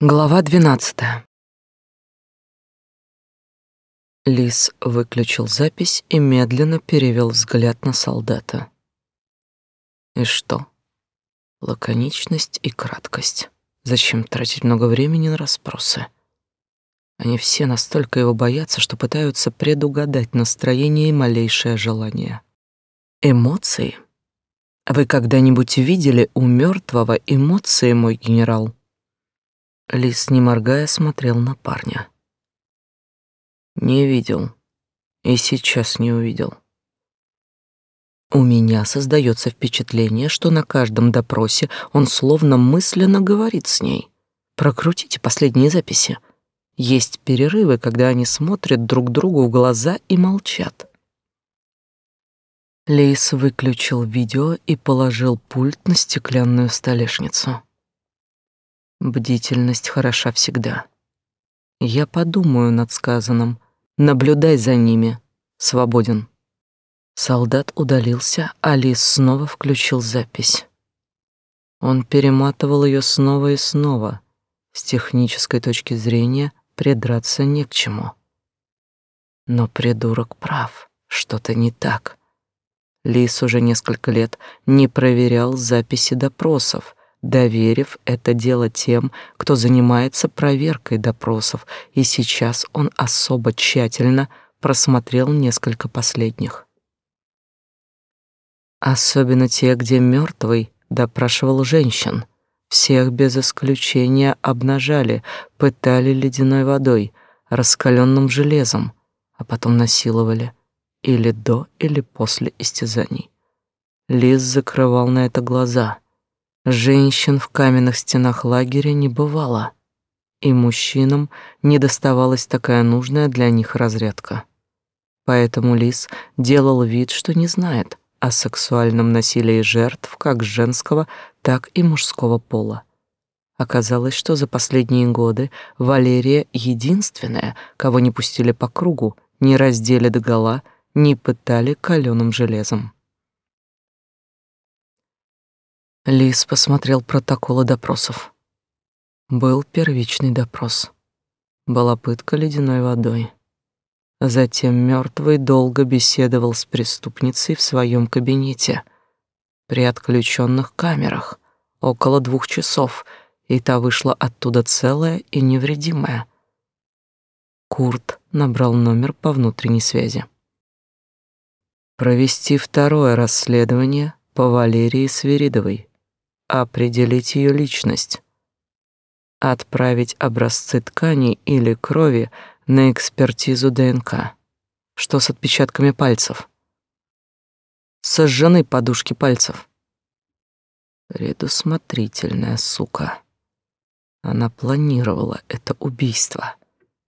Глава двенадцатая. Лис выключил запись и медленно перевел взгляд на солдата. И что? Лаконичность и краткость. Зачем тратить много времени на расспросы? Они все настолько его боятся, что пытаются предугадать настроение и малейшее желание. Эмоции. Вы когда-нибудь видели у мертвого эмоции, мой генерал? Лис, не моргая, смотрел на парня. Не видел. И сейчас не увидел. У меня создается впечатление, что на каждом допросе он словно мысленно говорит с ней. Прокрутите последние записи. Есть перерывы, когда они смотрят друг другу в глаза и молчат. Лейс выключил видео и положил пульт на стеклянную столешницу. Бдительность хороша всегда. Я подумаю над сказанным. Наблюдай за ними. Свободен. Солдат удалился, а Лис снова включил запись. Он перематывал ее снова и снова. С технической точки зрения придраться не к чему. Но придурок прав, что-то не так. Лис уже несколько лет не проверял записи допросов, доверив это дело тем, кто занимается проверкой допросов, и сейчас он особо тщательно просмотрел несколько последних. Особенно те, где мертвый допрашивал женщин. Всех без исключения обнажали, пытали ледяной водой, раскаленным железом, а потом насиловали или до, или после истязаний. Лиз закрывал на это глаза — Женщин в каменных стенах лагеря не бывало, и мужчинам не доставалась такая нужная для них разрядка. Поэтому Лис делал вид, что не знает о сексуальном насилии жертв как женского, так и мужского пола. Оказалось, что за последние годы Валерия единственная, кого не пустили по кругу, не раздели догола, не пытали каленым железом. Лис посмотрел протоколы допросов. Был первичный допрос. Была пытка ледяной водой. Затем мертвый долго беседовал с преступницей в своем кабинете при отключенных камерах около двух часов, и та вышла оттуда целая и невредимая. Курт набрал номер по внутренней связи. Провести второе расследование по Валерии Свиридовой определить ее личность, отправить образцы тканей или крови на экспертизу ДНК. Что с отпечатками пальцев? Сожжены подушки пальцев. Предусмотрительная сука. Она планировала это убийство.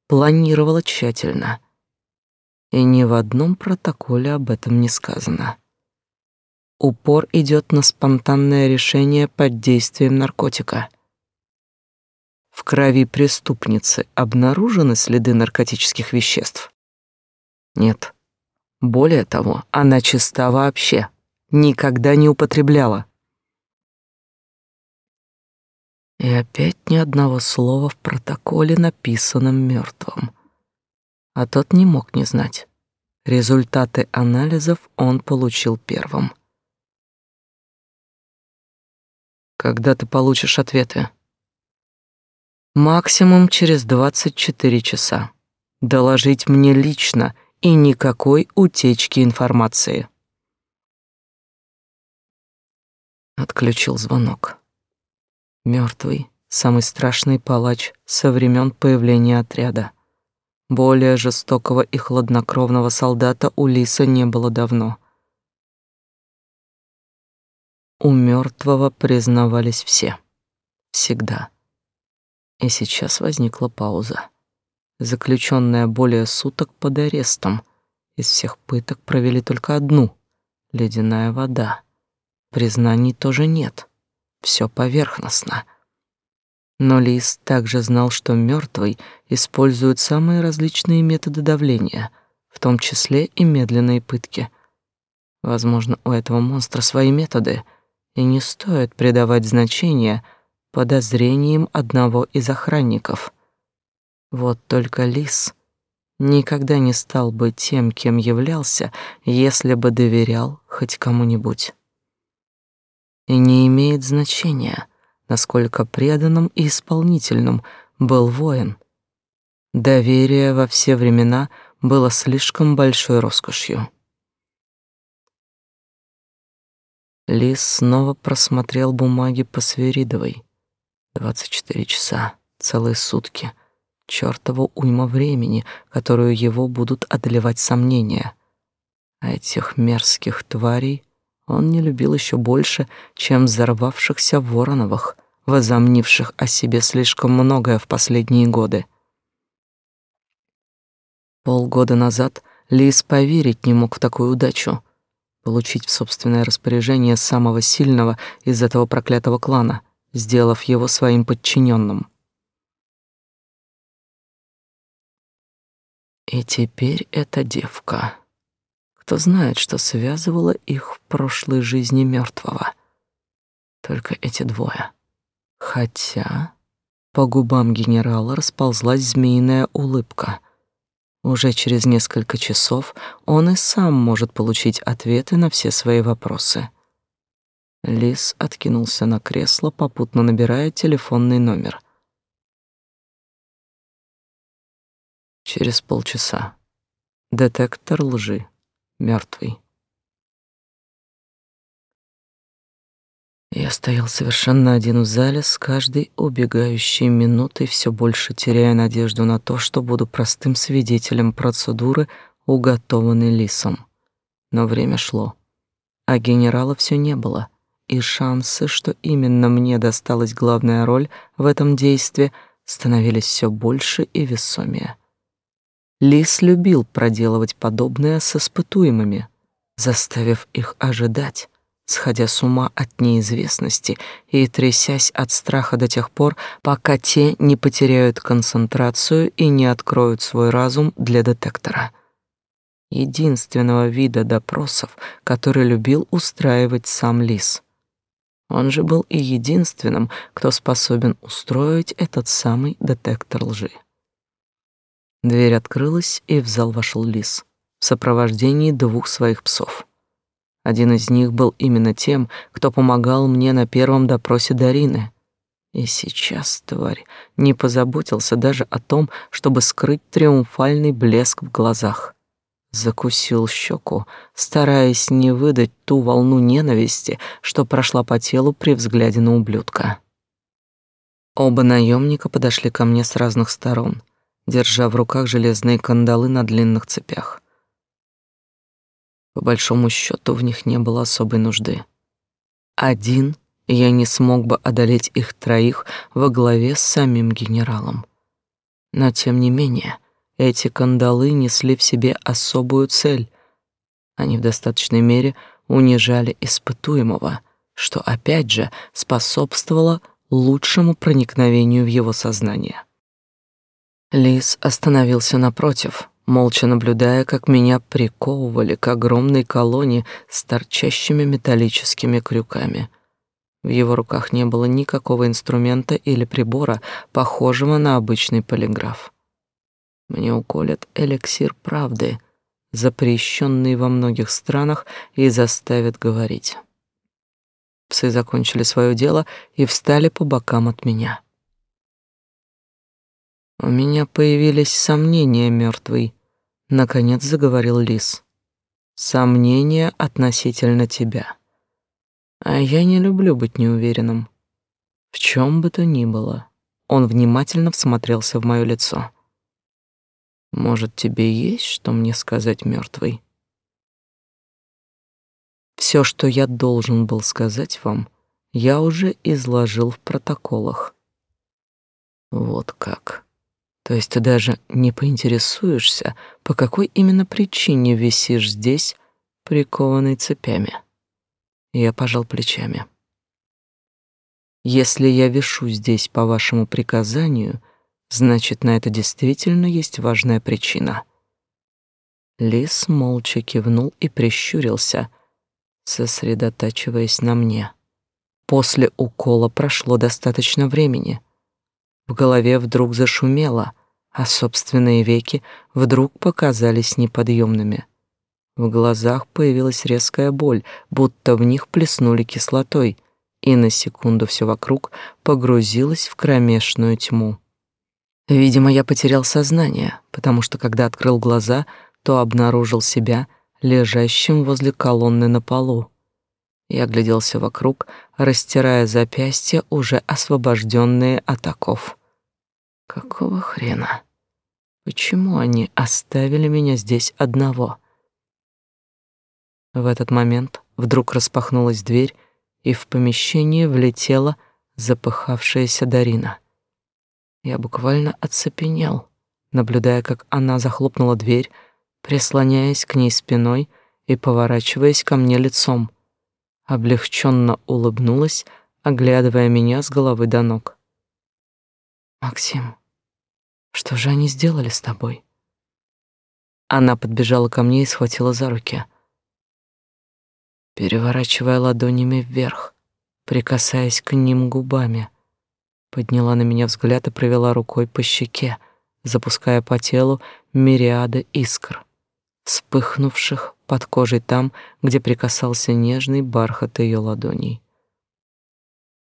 Планировала тщательно. И ни в одном протоколе об этом не сказано. Упор идет на спонтанное решение под действием наркотика. В крови преступницы обнаружены следы наркотических веществ? Нет. Более того, она чиста вообще, никогда не употребляла. И опять ни одного слова в протоколе, написанном мертвым. А тот не мог не знать. Результаты анализов он получил первым. Когда ты получишь ответы? Максимум через 24 часа. Доложить мне лично и никакой утечки информации. Отключил звонок. Мертвый, самый страшный палач со времен появления отряда. Более жестокого и хладнокровного солдата у Лиса не было давно — у мертвого признавались все. Всегда. И сейчас возникла пауза. Заключенная более суток под арестом. Из всех пыток провели только одну — ледяная вода. Признаний тоже нет. Все поверхностно. Но Лис также знал, что мертвый использует самые различные методы давления, в том числе и медленные пытки. Возможно, у этого монстра свои методы — и не стоит придавать значения подозрением одного из охранников. Вот только Лис никогда не стал бы тем, кем являлся, если бы доверял хоть кому-нибудь. И не имеет значения, насколько преданным и исполнительным был воин. Доверие во все времена было слишком большой роскошью. Лис снова просмотрел бумаги по Свиридовой. Двадцать четыре часа, целые сутки. Чёртова уйма времени, которую его будут одолевать сомнения. А этих мерзких тварей он не любил еще больше, чем взорвавшихся Вороновых, возомнивших о себе слишком многое в последние годы. Полгода назад Лис поверить не мог в такую удачу — получить в собственное распоряжение самого сильного из этого проклятого клана, сделав его своим подчиненным. И теперь эта девка. Кто знает, что связывало их в прошлой жизни мертвого. Только эти двое. Хотя по губам генерала расползлась змеиная улыбка. Уже через несколько часов он и сам может получить ответы на все свои вопросы. Лис откинулся на кресло, попутно набирая телефонный номер — Через полчаса. Детектор лжи. Мертвый. Я стоял совершенно один в зале, с каждой убегающей минутой все больше теряя надежду на то, что буду простым свидетелем процедуры, уготованной лисом. Но время шло, а генерала все не было, и шансы, что именно мне досталась главная роль в этом действии, становились все больше и весомее. Лис любил проделывать подобное с испытуемыми, заставив их ожидать, сходя с ума от неизвестности и трясясь от страха до тех пор, пока те не потеряют концентрацию и не откроют свой разум для детектора. Единственного вида допросов, который любил устраивать сам Лис. Он же был и единственным, кто способен устроить этот самый детектор лжи. Дверь открылась, и в зал вошел лис в сопровождении двух своих псов. Один из них был именно тем, кто помогал мне на первом допросе Дарины. И сейчас, тварь, не позаботился даже о том, чтобы скрыть триумфальный блеск в глазах. Закусил щеку, стараясь не выдать ту волну ненависти, что прошла по телу при взгляде на ублюдка. Оба наемника подошли ко мне с разных сторон, держа в руках железные кандалы на длинных цепях. По большому счету в них не было особой нужды. Один я не смог бы одолеть их троих во главе с самим генералом. Но тем не менее, эти кандалы несли в себе особую цель. Они в достаточной мере унижали испытуемого, что опять же способствовало лучшему проникновению в его сознание. Лис остановился напротив, молча наблюдая, как меня приковывали к огромной колонне с торчащими металлическими крюками. В его руках не было никакого инструмента или прибора, похожего на обычный полиграф. Мне уколят эликсир правды, запрещенный во многих странах, и заставят говорить. Псы закончили свое дело и встали по бокам от меня. У меня появились сомнения, мертвый. Наконец заговорил Лис. Сомнения относительно тебя. А я не люблю быть неуверенным. В чем бы то ни было. Он внимательно всмотрелся в мое лицо. Может, тебе есть что мне сказать, мертвый? Все, что я должен был сказать вам, я уже изложил в протоколах. Вот как. То есть ты даже не поинтересуешься, по какой именно причине висишь здесь, прикованный цепями. Я пожал плечами. Если я вишу здесь по вашему приказанию, значит, на это действительно есть важная причина. Лис молча кивнул и прищурился, сосредотачиваясь на мне. После укола прошло достаточно времени. В голове вдруг зашумело, а собственные веки вдруг показались неподъемными. В глазах появилась резкая боль, будто в них плеснули кислотой, и на секунду все вокруг погрузилось в кромешную тьму. Видимо, я потерял сознание, потому что когда открыл глаза, то обнаружил себя лежащим возле колонны на полу. Я гляделся вокруг, растирая запястья, уже освобожденные от оков. Какого хрена? Почему они оставили меня здесь одного? В этот момент вдруг распахнулась дверь, и в помещение влетела запыхавшаяся Дарина. Я буквально оцепенел, наблюдая, как она захлопнула дверь, прислоняясь к ней спиной и поворачиваясь ко мне лицом. Облегченно улыбнулась, оглядывая меня с головы до ног. «Максим, что же они сделали с тобой? Она подбежала ко мне и схватила за руки, переворачивая ладонями вверх, прикасаясь к ним губами. Подняла на меня взгляд и провела рукой по щеке, запуская по телу мириады искр, вспыхнувших под кожей там, где прикасался нежный бархат ее ладоней.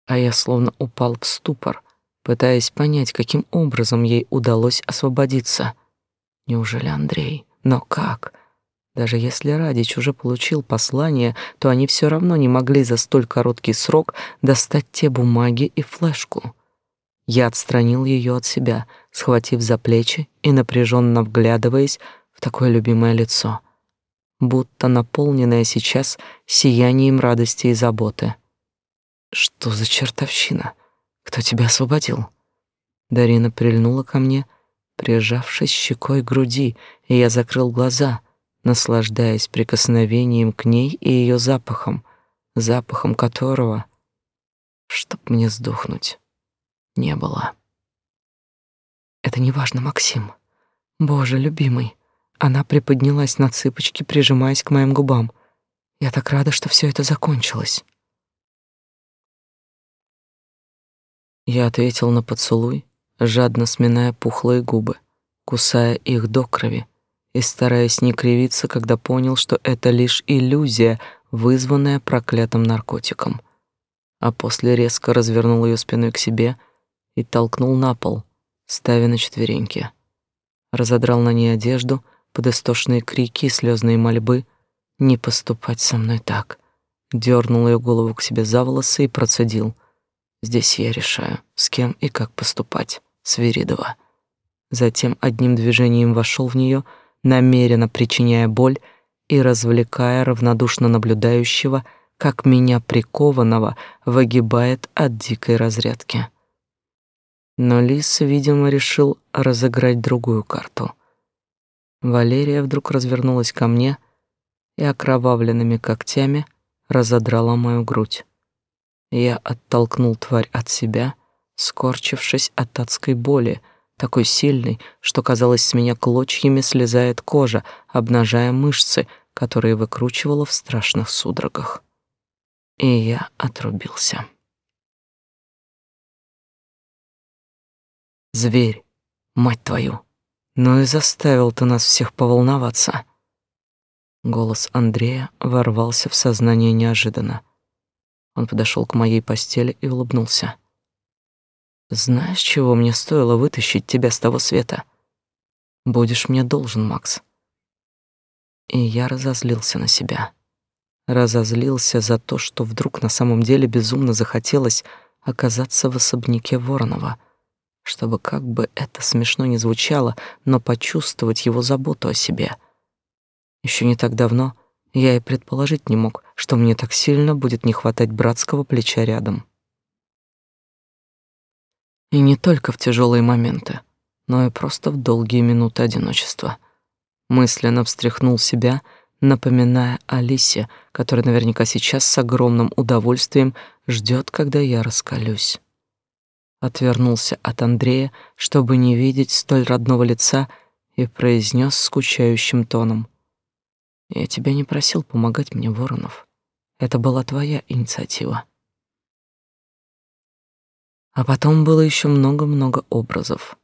А я словно упал в ступор — пытаясь понять, каким образом ей удалось освободиться. Неужели Андрей? Но как? Даже если Радич уже получил послание, то они все равно не могли за столь короткий срок достать те бумаги и флешку. Я отстранил ее от себя, схватив за плечи и напряженно вглядываясь в такое любимое лицо, будто наполненное сейчас сиянием радости и заботы. Что за чертовщина? Кто тебя освободил? Дарина прильнула ко мне, прижавшись щекой к груди, и я закрыл глаза, наслаждаясь прикосновением к ней и ее запахом, запахом которого, чтоб мне сдохнуть, не было. Это не важно, Максим. Боже, любимый. Она приподнялась на цыпочки, прижимаясь к моим губам. Я так рада, что все это закончилось. Я ответил на поцелуй, жадно сминая пухлые губы, кусая их до крови и стараясь не кривиться, когда понял, что это лишь иллюзия, вызванная проклятым наркотиком. А после резко развернул ее спиной к себе и толкнул на пол, ставя на четвереньки. Разодрал на ней одежду под истошные крики и слезные мольбы не поступать со мной так. Дернул ее голову к себе за волосы и процедил — Здесь я решаю, с кем и как поступать. Свиридова. Затем одним движением вошел в нее, намеренно причиняя боль и развлекая равнодушно наблюдающего, как меня прикованного выгибает от дикой разрядки. Но Лис, видимо, решил разыграть другую карту. Валерия вдруг развернулась ко мне и окровавленными когтями разодрала мою грудь. Я оттолкнул тварь от себя, скорчившись от адской боли, такой сильной, что, казалось, с меня клочьями слезает кожа, обнажая мышцы, которые выкручивала в страшных судорогах. И я отрубился. Зверь, мать твою, ну и заставил ты нас всех поволноваться. Голос Андрея ворвался в сознание неожиданно. Он подошел к моей постели и улыбнулся. Знаешь, чего мне стоило вытащить тебя с того света? Будешь мне должен, Макс. И я разозлился на себя. Разозлился за то, что вдруг на самом деле безумно захотелось оказаться в особняке Воронова, чтобы как бы это смешно ни звучало, но почувствовать его заботу о себе. Еще не так давно я и предположить не мог, что мне так сильно будет не хватать братского плеча рядом. И не только в тяжелые моменты, но и просто в долгие минуты одиночества. Мысленно встряхнул себя, напоминая Алисе, которая наверняка сейчас с огромным удовольствием ждет, когда я раскалюсь. Отвернулся от Андрея, чтобы не видеть столь родного лица, и произнес скучающим тоном — я тебя не просил помогать мне, Воронов. Это была твоя инициатива. А потом было еще много-много образов.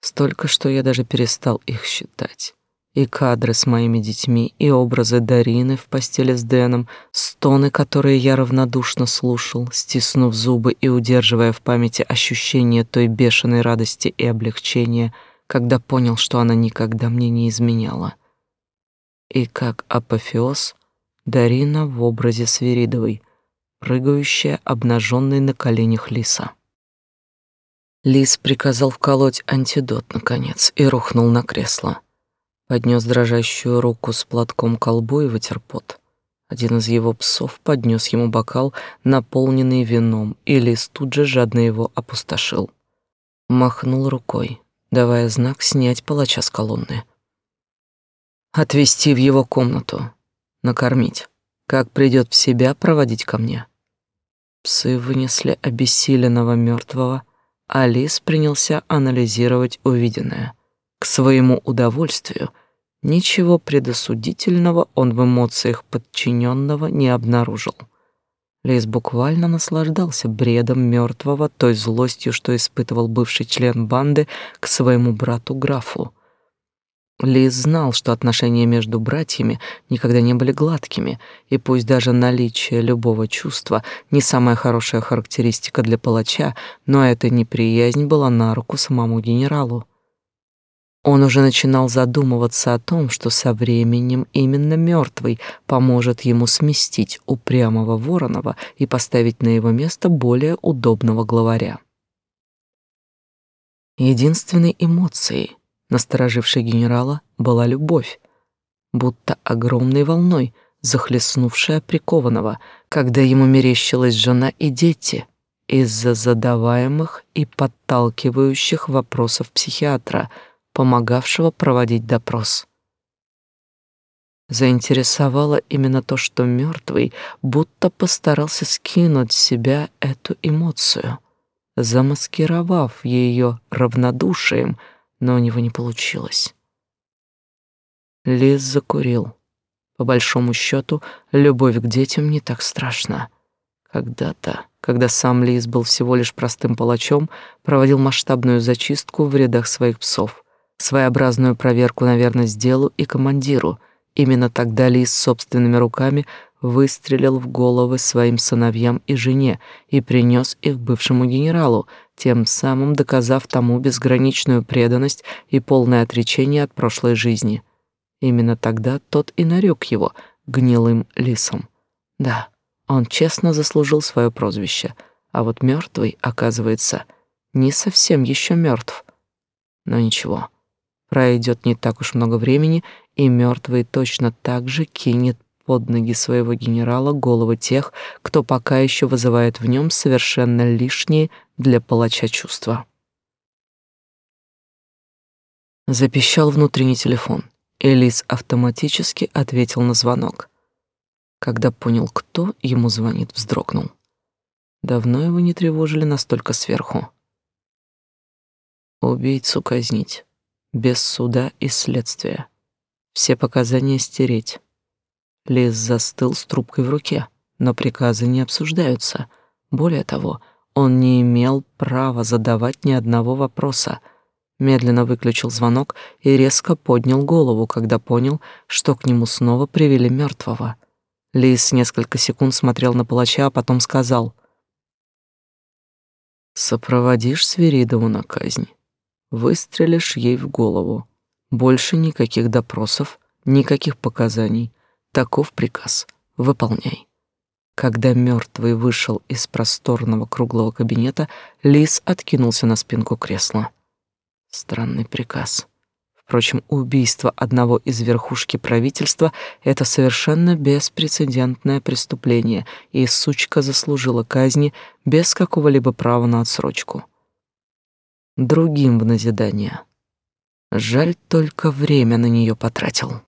Столько, что я даже перестал их считать. И кадры с моими детьми, и образы Дарины в постели с Дэном, стоны, которые я равнодушно слушал, стиснув зубы и удерживая в памяти ощущение той бешеной радости и облегчения, когда понял, что она никогда мне не изменяла. И как апофеоз Дарина в образе Свиридовой, прыгающая обнаженной на коленях лиса. Лис приказал вколоть антидот, наконец, и рухнул на кресло. Поднес дрожащую руку с платком к колбу и вытер пот. Один из его псов поднес ему бокал, наполненный вином, и лис тут же жадно его опустошил. Махнул рукой, давая знак снять палача с колонны. Отвезти в его комнату, накормить. Как придет в себя, проводить ко мне. Псы вынесли обессиленного мертвого, а лис принялся анализировать увиденное. К своему удовольствию ничего предосудительного он в эмоциях подчиненного не обнаружил. Лис буквально наслаждался бредом мертвого, той злостью, что испытывал бывший член банды к своему брату-графу. Лис знал, что отношения между братьями никогда не были гладкими, и пусть даже наличие любого чувства не самая хорошая характеристика для палача, но эта неприязнь была на руку самому генералу. Он уже начинал задумываться о том, что со временем именно мертвый поможет ему сместить упрямого Воронова и поставить на его место более удобного главаря. Единственной эмоцией, насторожившей генерала, была любовь, будто огромной волной, захлестнувшая прикованного, когда ему мерещилась жена и дети из-за задаваемых и подталкивающих вопросов психиатра — помогавшего проводить допрос. Заинтересовало именно то, что мертвый будто постарался скинуть с себя эту эмоцию, замаскировав ее равнодушием, но у него не получилось. Лис закурил. По большому счету, любовь к детям не так страшна. Когда-то, когда сам Лис был всего лишь простым палачом, проводил масштабную зачистку в рядах своих псов. Своеобразную проверку, наверное, сделаю и командиру. Именно тогда Лис собственными руками выстрелил в головы своим сыновьям и жене и принес их бывшему генералу, тем самым доказав тому безграничную преданность и полное отречение от прошлой жизни. Именно тогда тот и нарек его гнилым лисом. Да, он честно заслужил свое прозвище, а вот мертвый, оказывается, не совсем еще мертв. Но ничего, Пройдет не так уж много времени, и мертвый точно так же кинет под ноги своего генерала головы тех, кто пока еще вызывает в нем совершенно лишние для палача чувства. Запищал внутренний телефон. Элис автоматически ответил на звонок. Когда понял, кто ему звонит, вздрогнул. Давно его не тревожили настолько сверху. Убийцу казнить без суда и следствия. Все показания стереть. Лис застыл с трубкой в руке, но приказы не обсуждаются. Более того, он не имел права задавать ни одного вопроса. Медленно выключил звонок и резко поднял голову, когда понял, что к нему снова привели мертвого. Лис несколько секунд смотрел на палача, а потом сказал: "Сопроводишь Свиридову на казнь". Выстрелишь ей в голову. Больше никаких допросов, никаких показаний. Таков приказ. Выполняй. Когда мертвый вышел из просторного круглого кабинета, Лис откинулся на спинку кресла. Странный приказ. Впрочем, убийство одного из верхушки правительства — это совершенно беспрецедентное преступление, и сучка заслужила казни без какого-либо права на отсрочку другим в назидание. Жаль, только время на нее потратил.